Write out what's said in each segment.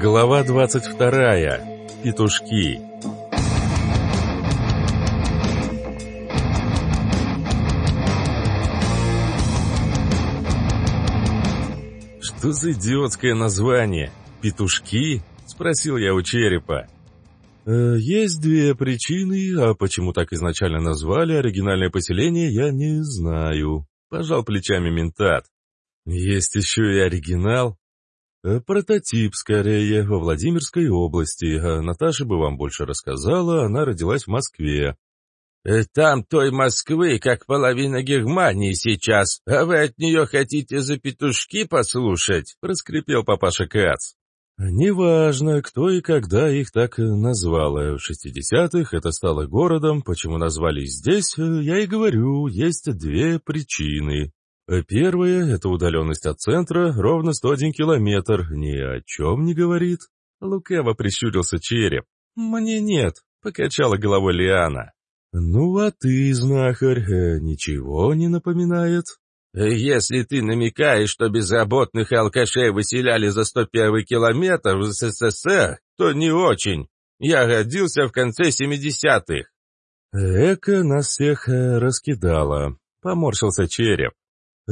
Глава 22. Петушки. Что за идиотское название? Петушки? Спросил я у черепа. «Э, «Есть две причины, а почему так изначально назвали оригинальное поселение, я не знаю», — пожал плечами ментат. «Есть еще и оригинал?» э, «Прототип, скорее, во Владимирской области. А Наташа бы вам больше рассказала, она родилась в Москве». Э, «Там той Москвы, как половина Германии сейчас, а вы от нее хотите за петушки послушать?» — проскрипел папаша Кац. Неважно, кто и когда их так назвал. В 60-х это стало городом, почему назвали здесь, я и говорю, есть две причины. Первая — это удаленность от центра, ровно 101 километр, ни о чем не говорит. Лукаво прищурился череп. «Мне нет», — покачала головой Лиана. «Ну а ты, знахарь, ничего не напоминает?» «Если ты намекаешь, что безработных и алкашей выселяли за 101 километр в СССР, то не очень. Я родился в конце 70-х». «Эко нас всех э, раскидало», — поморщился череп.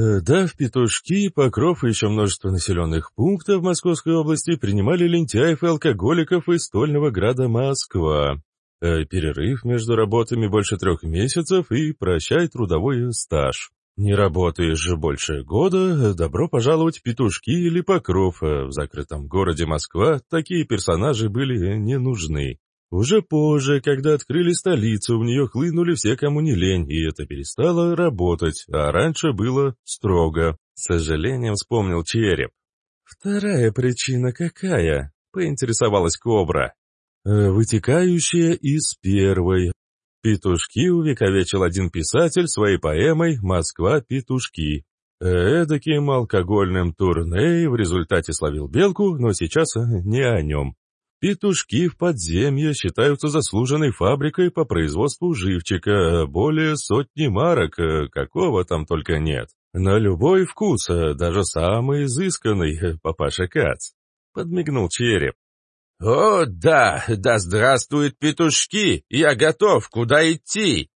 Э, да, в Петушки, Покров и еще множество населенных пунктов Московской области принимали лентяев и алкоголиков из стольного града Москва. Э, перерыв между работами больше трех месяцев и прощай трудовой стаж. Не работаешь же больше года, добро пожаловать петушки или покров. В закрытом городе Москва такие персонажи были не нужны. Уже позже, когда открыли столицу, в нее хлынули все, кому не лень, и это перестало работать, а раньше было строго. С сожалением вспомнил череп. «Вторая причина какая?» — поинтересовалась Кобра. «Э, «Вытекающая из первой. Петушки увековечил один писатель своей поэмой «Москва-петушки». Эдаким алкогольным турне в результате словил белку, но сейчас не о нем. Петушки в подземье считаются заслуженной фабрикой по производству живчика, более сотни марок, какого там только нет. На любой вкус, даже самый изысканный, папаша Кац. Подмигнул череп. «О, да, да здравствуют петушки! Я готов, куда идти?»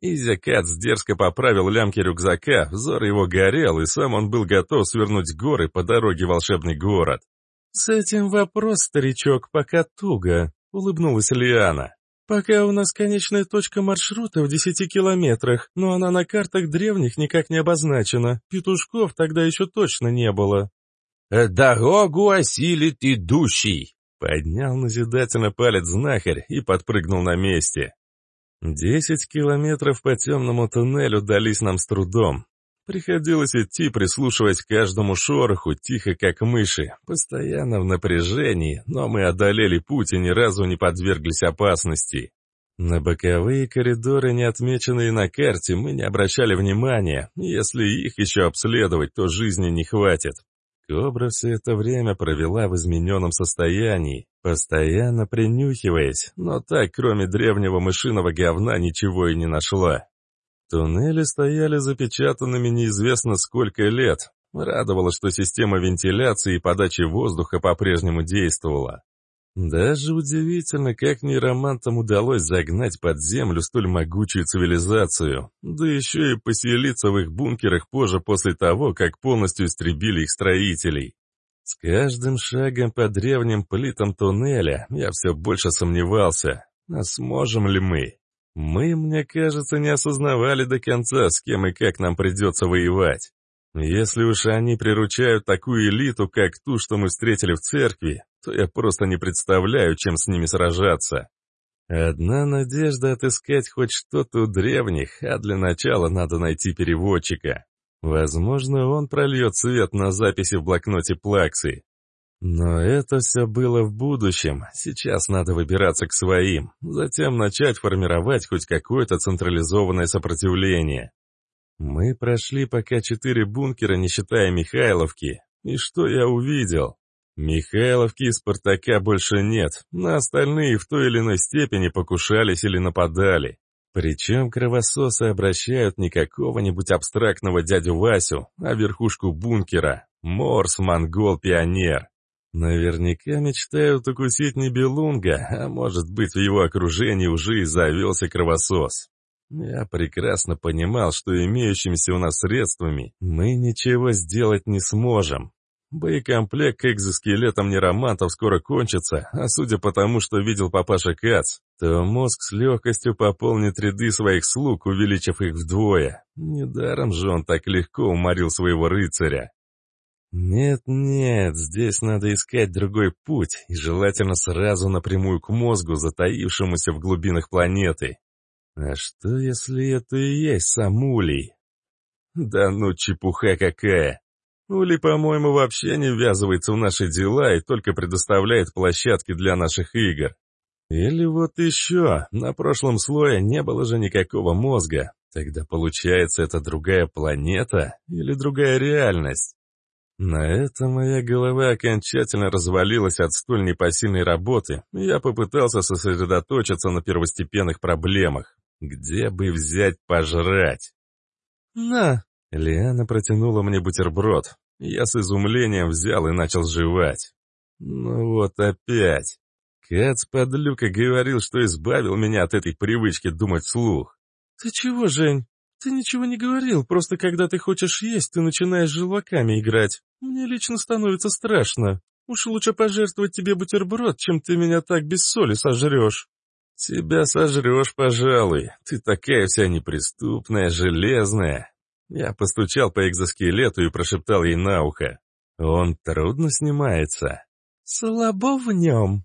Изякац дерзко поправил лямки рюкзака, взор его горел, и сам он был готов свернуть горы по дороге в волшебный город. «С этим вопрос, старичок, пока туго», — улыбнулась Лиана. «Пока у нас конечная точка маршрута в десяти километрах, но она на картах древних никак не обозначена. Петушков тогда еще точно не было». «Дорогу осилит идущий», Поднял назидательно палец знахарь и подпрыгнул на месте. Десять километров по темному туннелю дались нам с трудом. Приходилось идти, прислушиваясь к каждому шороху, тихо как мыши, постоянно в напряжении, но мы одолели путь и ни разу не подверглись опасности. На боковые коридоры, не отмеченные на карте, мы не обращали внимания, если их еще обследовать, то жизни не хватит. Кобра все это время провела в измененном состоянии, постоянно принюхиваясь, но так, кроме древнего мышиного говна, ничего и не нашла. Туннели стояли запечатанными неизвестно сколько лет. Радовало, что система вентиляции и подачи воздуха по-прежнему действовала. Даже удивительно, как нейромантам удалось загнать под землю столь могучую цивилизацию, да еще и поселиться в их бункерах позже после того, как полностью истребили их строителей. С каждым шагом по древним плитам туннеля я все больше сомневался, а сможем ли мы? Мы, мне кажется, не осознавали до конца, с кем и как нам придется воевать. Если уж они приручают такую элиту, как ту, что мы встретили в церкви, то я просто не представляю, чем с ними сражаться. Одна надежда отыскать хоть что-то у древних, а для начала надо найти переводчика. Возможно, он прольет свет на записи в блокноте Плаксы. Но это все было в будущем, сейчас надо выбираться к своим, затем начать формировать хоть какое-то централизованное сопротивление. Мы прошли пока четыре бункера, не считая Михайловки. И что я увидел? Михайловки и Спартака больше нет, на остальные в той или иной степени покушались или нападали. Причем кровососы обращают не какого-нибудь абстрактного дядю Васю, а верхушку бункера. Морс, монгол, пионер. Наверняка мечтают укусить Нибелунга, а может быть в его окружении уже и завелся кровосос. Я прекрасно понимал, что имеющимися у нас средствами мы ничего сделать не сможем. Боекомплект к экзоскелетам неромантов скоро кончится, а судя по тому, что видел папаша Кац, то мозг с легкостью пополнит ряды своих слуг, увеличив их вдвое. Недаром же он так легко уморил своего рыцаря. Нет-нет, здесь надо искать другой путь, и желательно сразу напрямую к мозгу, затаившемуся в глубинах планеты. А что, если это и есть сам Улей? Да ну, чепуха какая! Ули, по-моему, вообще не ввязывается в наши дела и только предоставляет площадки для наших игр. Или вот еще, на прошлом слое не было же никакого мозга. Тогда получается, это другая планета или другая реальность? На это моя голова окончательно развалилась от столь непосильной работы, я попытался сосредоточиться на первостепенных проблемах. Где бы взять пожрать? «На!» — Лиана протянула мне бутерброд. Я с изумлением взял и начал жевать. Ну вот опять. Кац подлюка говорил, что избавил меня от этой привычки думать вслух. «Ты чего, Жень? Ты ничего не говорил, просто когда ты хочешь есть, ты начинаешь желваками играть. Мне лично становится страшно. Уж лучше пожертвовать тебе бутерброд, чем ты меня так без соли сожрешь». «Тебя сожрешь, пожалуй. Ты такая вся неприступная, железная». Я постучал по экзоскелету и прошептал ей на ухо. «Он трудно снимается». «Слабо в нем».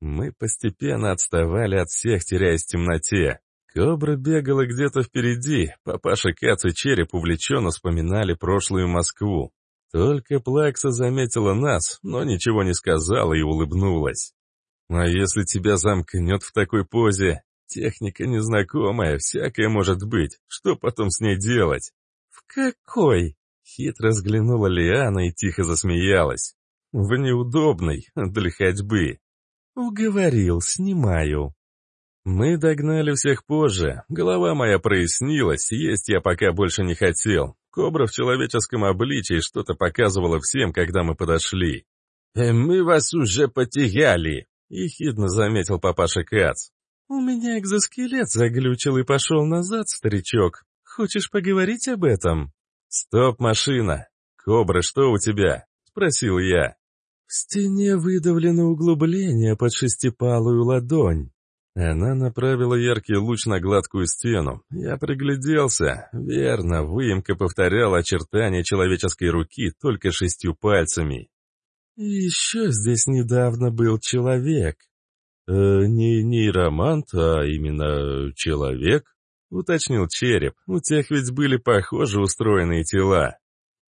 Мы постепенно отставали от всех, теряясь в темноте. Кобра бегала где-то впереди, папаша Кац и Череп увлеченно вспоминали прошлую Москву. Только Плакса заметила нас, но ничего не сказала и улыбнулась. А если тебя замкнет в такой позе? Техника незнакомая, всякое может быть. Что потом с ней делать? В какой? Хитро взглянула Лиана и тихо засмеялась. В неудобной, для ходьбы. Уговорил, снимаю. Мы догнали всех позже. Голова моя прояснилась, есть я пока больше не хотел. Кобра в человеческом обличии что-то показывала всем, когда мы подошли. «Э, «Мы вас уже потеряли», — ехидно заметил папаша Кац. «У меня экзоскелет заглючил и пошел назад, старичок. Хочешь поговорить об этом?» «Стоп, машина! Кобра, что у тебя?» — спросил я. «В стене выдавлено углубление под шестипалую ладонь». Она направила яркий луч на гладкую стену. Я пригляделся. Верно, выемка повторяла очертания человеческой руки только шестью пальцами. «Еще здесь недавно был человек». «Э, не нейромант, а именно человек», — уточнил череп. «У тех ведь были похожи устроенные тела».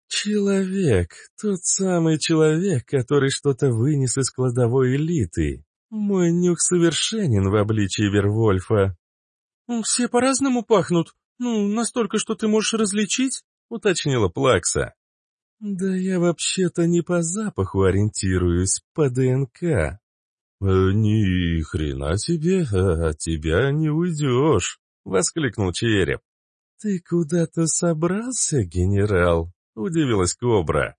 «Человек, тот самый человек, который что-то вынес из кладовой элиты. Мой нюх совершенен в обличии Вервольфа». «Все по-разному пахнут. Ну, настолько, что ты можешь различить?» — уточнила Плакса. «Да я вообще-то не по запаху ориентируюсь, по ДНК». Э, «Ни хрена себе, а от тебя не уйдешь», — воскликнул Череп. «Ты куда-то собрался, генерал?» — удивилась Кобра.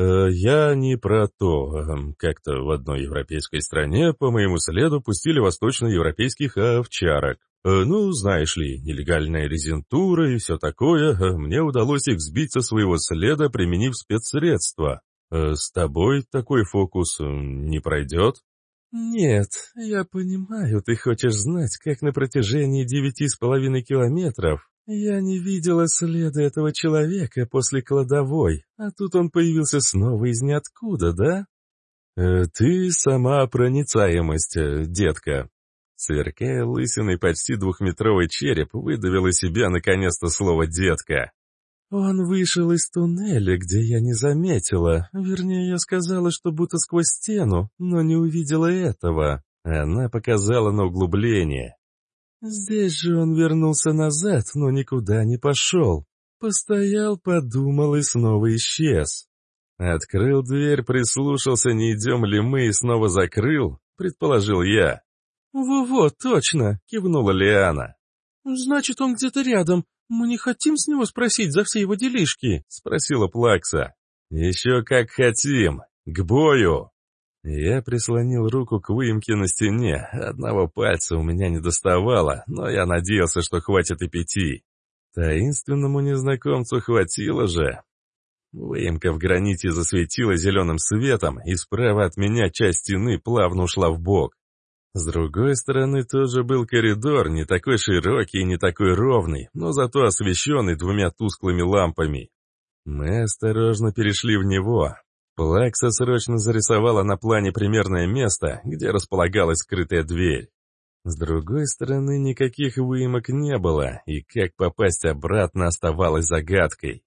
«Э, «Я не про то. Эм, как-то в одной европейской стране по моему следу пустили восточноевропейских овчарок. Э, ну, знаешь ли, нелегальная резентура и все такое, э, мне удалось их сбить со своего следа, применив спецсредства. С тобой такой фокус не пройдет? Нет, я понимаю, ты хочешь знать, как на протяжении девяти с половиной километров я не видела следа этого человека после кладовой, а тут он появился снова из ниоткуда, да? «Ты сама проницаемость, детка», Сверкая лысиной почти двухметровый череп, выдавил из себя наконец-то слово «детка». «Он вышел из туннеля, где я не заметила. Вернее, я сказала, что будто сквозь стену, но не увидела этого». Она показала на углубление. «Здесь же он вернулся назад, но никуда не пошел. Постоял, подумал и снова исчез». Открыл дверь, прислушался, не идем ли мы, и снова закрыл, предположил я. «Во-во, точно!» — кивнула Лиана. «Значит, он где-то рядом. Мы не хотим с него спросить за все его делишки?» — спросила Плакса. «Еще как хотим! К бою!» Я прислонил руку к выемке на стене, одного пальца у меня не доставало, но я надеялся, что хватит и пяти. Таинственному незнакомцу хватило же. Выемка в граните засветила зеленым светом, и справа от меня часть стены плавно ушла в бок. С другой стороны тоже был коридор, не такой широкий и не такой ровный, но зато освещенный двумя тусклыми лампами. Мы осторожно перешли в него, Плакса срочно зарисовала на плане примерное место, где располагалась скрытая дверь. С другой стороны, никаких выемок не было, и как попасть обратно оставалось загадкой.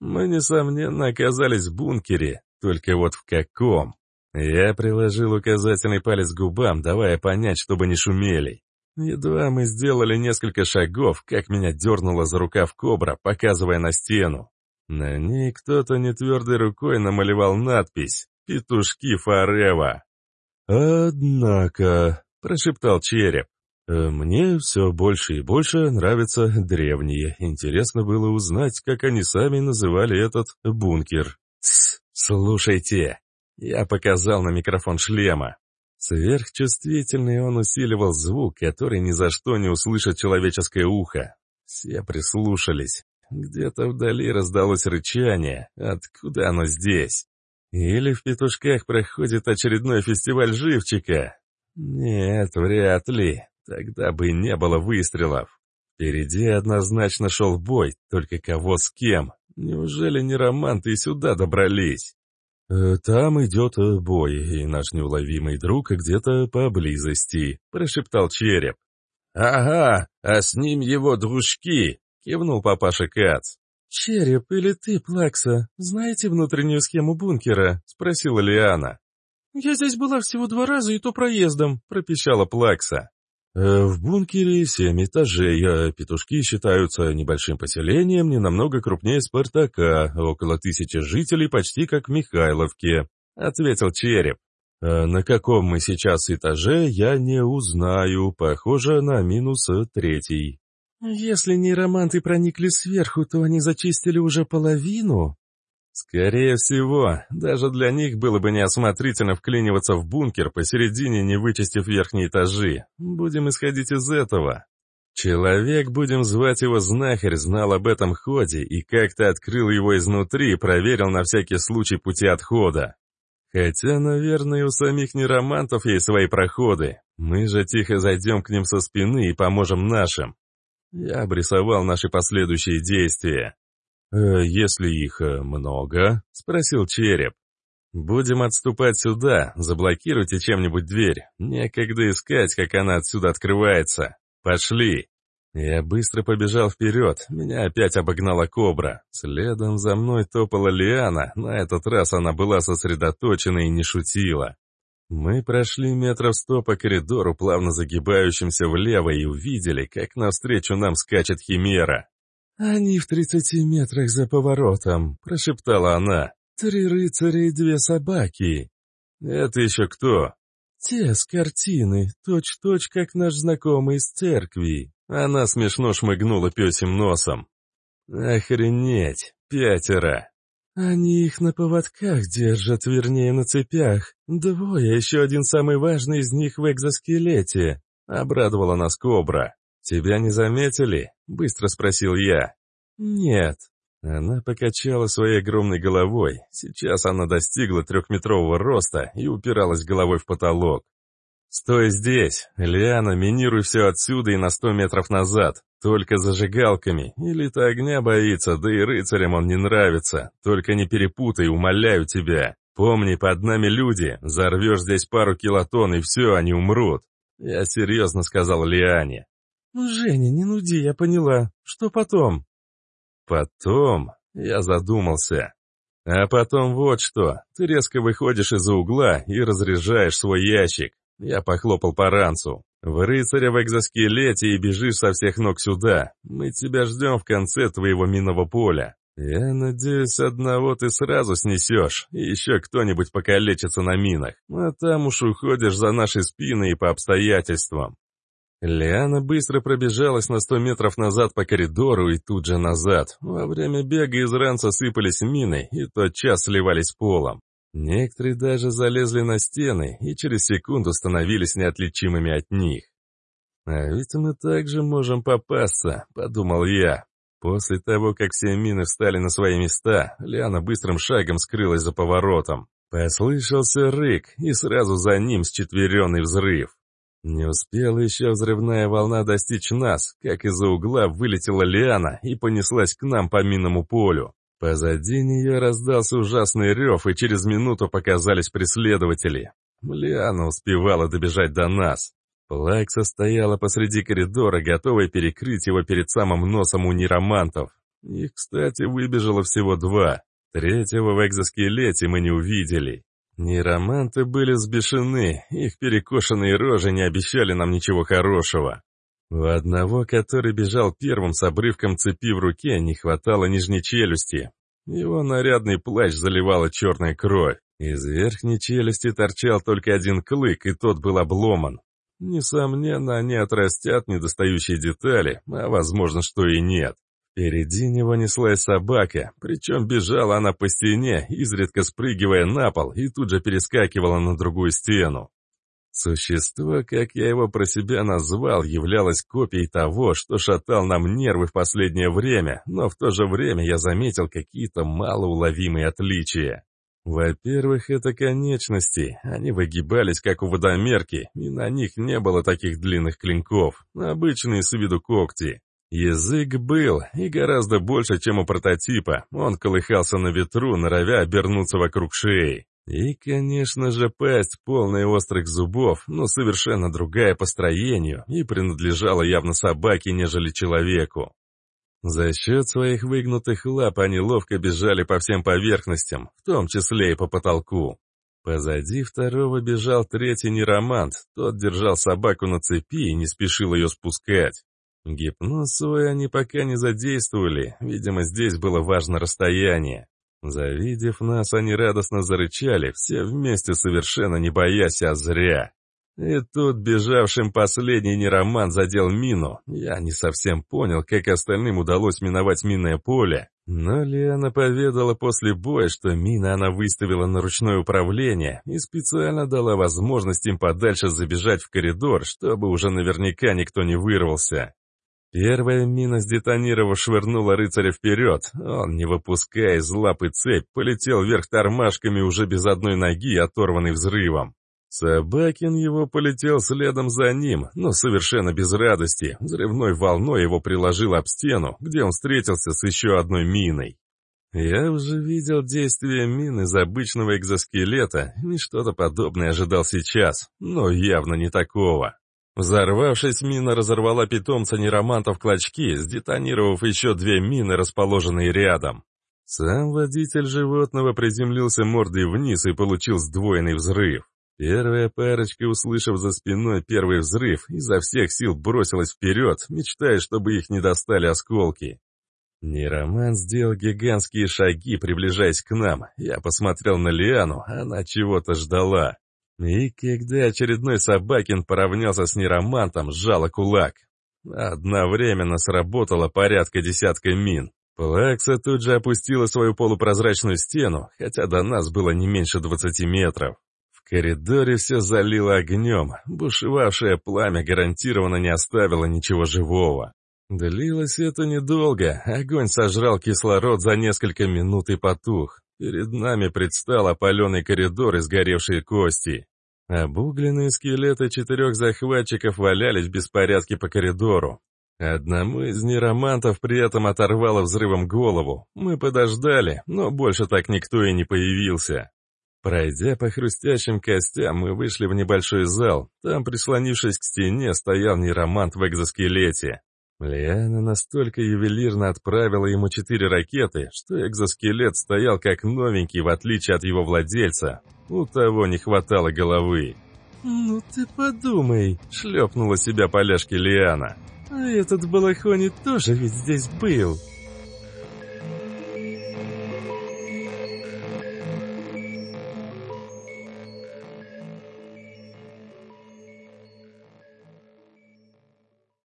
Мы, несомненно, оказались в бункере, только вот в каком. Я приложил указательный палец к губам, давая понять, чтобы не шумели. Едва мы сделали несколько шагов, как меня дернуло за рукав кобра, показывая на стену. На ней кто-то нетвердой рукой намалевал надпись «Петушки Форева». «Однако», — прошептал череп, «э, «мне все больше и больше нравятся древние. Интересно было узнать, как они сами называли этот бункер». «Тсс, слушайте!» Я показал на микрофон шлема. Сверхчувствительный он усиливал звук, который ни за что не услышит человеческое ухо. Все прислушались. Где-то вдали раздалось рычание. Откуда оно здесь? Или в петушках проходит очередной фестиваль живчика? Нет, вряд ли. Тогда бы не было выстрелов. Впереди однозначно шел бой, только кого с кем? Неужели не романты и сюда добрались? «Э, «Там идет э, бой, и наш неуловимый друг где-то поблизости», — прошептал череп. «Ага, а с ним его дружки», кивнул папаша Кац. «Череп или ты, Плакса, знаете внутреннюю схему бункера?» — спросила Лиана. «Я здесь была всего два раза и то проездом», — пропищала Плакса. «Э, «В бункере семь этажей, а петушки считаются небольшим поселением, не намного крупнее Спартака, около тысячи жителей, почти как в Михайловке», — ответил Череп. А «На каком мы сейчас этаже, я не узнаю, похоже на минус третий». «Если нейроманты проникли сверху, то они зачистили уже половину?» «Скорее всего, даже для них было бы неосмотрительно вклиниваться в бункер посередине, не вычистив верхние этажи. Будем исходить из этого. Человек, будем звать его знахарь, знал об этом ходе и как-то открыл его изнутри и проверил на всякий случай пути отхода. Хотя, наверное, у самих нейромантов есть свои проходы. Мы же тихо зайдем к ним со спины и поможем нашим. Я обрисовал наши последующие действия. «Э, «Если их э, много?» — спросил Череп. «Будем отступать сюда, заблокируйте чем-нибудь дверь. Некогда искать, как она отсюда открывается. Пошли!» Я быстро побежал вперед, меня опять обогнала кобра. Следом за мной топала Лиана, на этот раз она была сосредоточена и не шутила. Мы прошли метров сто по коридору, плавно загибающимся влево, и увидели, как навстречу нам скачет Химера. «Они в тридцати метрах за поворотом», — прошептала она. «Три рыцаря и две собаки». «Это еще кто?» «Те с картины, точь-точь, как наш знакомый из церкви». Она смешно шмыгнула песем носом. «Охренеть, пятеро!» Они их на поводках держат, вернее, на цепях. Двое, еще один самый важный из них в экзоскелете. Обрадовала нас Кобра. «Тебя не заметили?» — быстро спросил я. «Нет». Она покачала своей огромной головой. Сейчас она достигла трехметрового роста и упиралась головой в потолок. «Стой здесь! Лиана, минируй все отсюда и на сто метров назад. Только зажигалками. Или-то огня боится, да и рыцарям он не нравится. Только не перепутай, умоляю тебя. Помни, под нами люди. Зарвешь здесь пару килотон, и все, они умрут. Я серьезно сказал Лиане. «Ну, Женя, не нуди, я поняла. Что потом?» «Потом?» Я задумался. «А потом вот что. Ты резко выходишь из-за угла и разряжаешь свой ящик. Я похлопал по ранцу. «В рыцаря в экзоскелете и бежишь со всех ног сюда. Мы тебя ждем в конце твоего минного поля. Я надеюсь, одного ты сразу снесешь, и еще кто-нибудь покалечится на минах. А там уж уходишь за наши спины и по обстоятельствам». Лиана быстро пробежалась на сто метров назад по коридору и тут же назад. Во время бега из ранца сыпались мины и тотчас сливались полом. Некоторые даже залезли на стены и через секунду становились неотличимыми от них. «А ведь мы также можем попасться», — подумал я. После того, как все мины встали на свои места, Лиана быстрым шагом скрылась за поворотом. Послышался рык, и сразу за ним счетверенный взрыв. Не успела еще взрывная волна достичь нас, как из-за угла вылетела Лиана и понеслась к нам по минному полю. Позади нее раздался ужасный рев, и через минуту показались преследователи. Лиана успевала добежать до нас. Плакса стояла посреди коридора, готовая перекрыть его перед самым носом у нейромантов. Их, кстати, выбежало всего два. Третьего в экзоскелете мы не увидели. Нейроманты были сбешены, их перекошенные рожи не обещали нам ничего хорошего. У одного, который бежал первым с обрывком цепи в руке, не хватало нижней челюсти. Его нарядный плащ заливала черная кровь. Из верхней челюсти торчал только один клык, и тот был обломан. Несомненно, они отрастят недостающие детали, а возможно, что и нет. Впереди него неслась собака, причем бежала она по стене, изредка спрыгивая на пол и тут же перескакивала на другую стену. Существо, как я его про себя назвал, являлось копией того, что шатал нам нервы в последнее время, но в то же время я заметил какие-то малоуловимые отличия. Во-первых, это конечности. Они выгибались, как у водомерки, и на них не было таких длинных клинков, обычные с виду когти. Язык был, и гораздо больше, чем у прототипа. Он колыхался на ветру, норовя обернуться вокруг шеи. И, конечно же, пасть, полная острых зубов, но совершенно другая по строению, и принадлежала явно собаке, нежели человеку. За счет своих выгнутых лап они ловко бежали по всем поверхностям, в том числе и по потолку. Позади второго бежал третий неромант, тот держал собаку на цепи и не спешил ее спускать. Гипноз свой они пока не задействовали, видимо, здесь было важно расстояние. Завидев нас, они радостно зарычали, все вместе совершенно не боясь, а зря. И тут бежавшим последний нероман задел мину. Я не совсем понял, как остальным удалось миновать минное поле. Но Лиана поведала после боя, что мина она выставила на ручное управление и специально дала возможность им подальше забежать в коридор, чтобы уже наверняка никто не вырвался. Первая мина, сдетонировав, швырнула рыцаря вперед. Он, не выпуская из лапы цепь, полетел вверх тормашками уже без одной ноги, оторванный взрывом. Собакин его полетел следом за ним, но совершенно без радости. Взрывной волной его приложил об стену, где он встретился с еще одной миной. Я уже видел действие мин из обычного экзоскелета, и что-то подобное ожидал сейчас, но явно не такого. Взорвавшись, мина разорвала питомца нероманта в клочки, сдетонировав еще две мины, расположенные рядом. Сам водитель животного приземлился мордой вниз и получил сдвоенный взрыв. Первая парочка, услышав за спиной первый взрыв, изо всех сил бросилась вперед, мечтая, чтобы их не достали осколки. Нероман сделал гигантские шаги, приближаясь к нам. Я посмотрел на Лиану, она чего-то ждала. И когда очередной Собакин поравнялся с неромантом, сжала кулак. Одновременно сработало порядка десятка мин. Плакса тут же опустила свою полупрозрачную стену, хотя до нас было не меньше двадцати метров коридоре все залило огнем, бушевавшее пламя гарантированно не оставило ничего живого. Длилось это недолго, огонь сожрал кислород за несколько минут и потух. Перед нами предстал опаленный коридор и сгоревшие кости. Обугленные скелеты четырех захватчиков валялись в беспорядке по коридору. Одному из неромантов при этом оторвало взрывом голову. Мы подождали, но больше так никто и не появился. Пройдя по хрустящим костям, мы вышли в небольшой зал. Там, прислонившись к стене, стоял нейромант в экзоскелете. Лиана настолько ювелирно отправила ему четыре ракеты, что экзоскелет стоял как новенький, в отличие от его владельца. У того не хватало головы. «Ну ты подумай», — шлепнула себя поляшки Лиана. «А этот балахони тоже ведь здесь был».